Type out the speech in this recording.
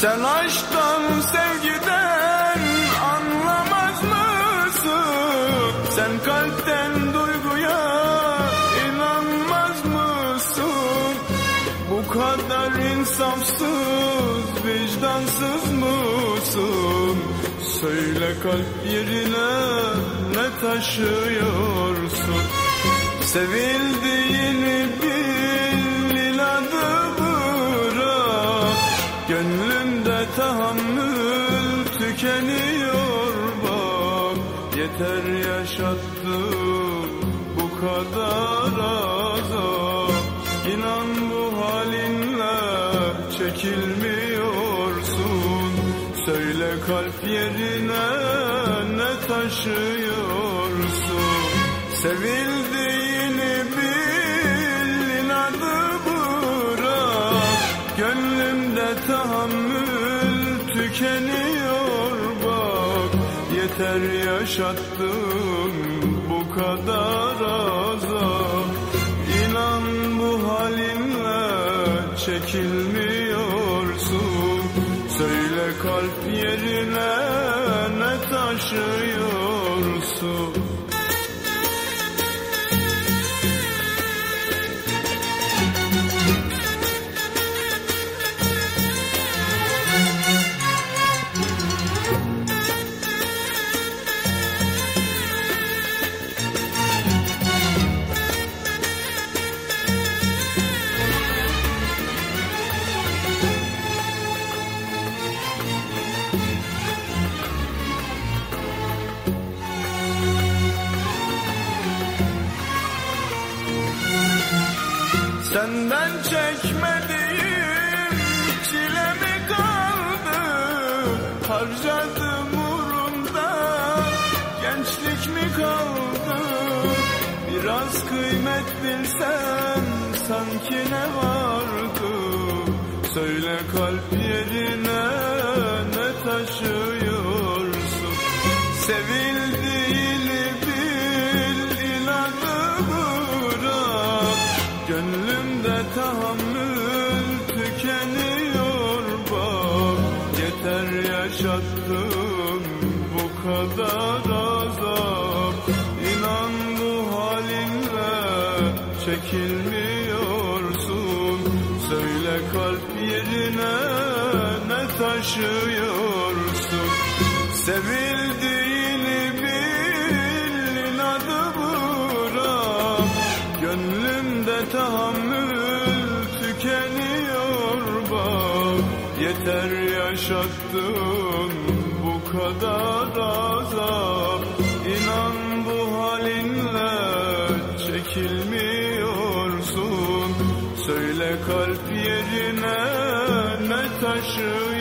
Sen aşktan sevgiden anlamaz mısın? Sen kalpten duyguya inanmaz mısın? Bu kadar insafsız, vicdansız mısın? Söyle kalp yerine ne taşıyorsun? Sevildiğini Gönlümde tahammül tükeniyor bak. Yeter yaşattım bu kadar azap. İnan bu halinle çekilmiyorsun. Söyle kalp yerine ne taşıyorsun? Sevildiğini Gönlümde tahammül tükeniyor bak. Yeter yaşattım bu kadar azap. İnan bu halinle çekilmiyorsun. Söyle kalp yerine ne taşıyorsun Senden çekmediğim çile mi kaldı? Harcadım uğrunda gençlik mi kaldı? Biraz kıymet bilsen sanki ne vardı? Söyle kalp yerine ne taşıyorsun? Sevildiğini tahammül tükeniyor bak. Yeter yaşattım bu kadar azap. İnan bu halinle çekilmiyorsun. Söyle kalp yerine ne taşıyorsun? Sevildiğini bil inadı bırak. Gönlümde tahammül Yeter yaşattın bu kadar azap. İnan bu halinle çekilmiyorsun. Söyle kalp yerine ne taşıyor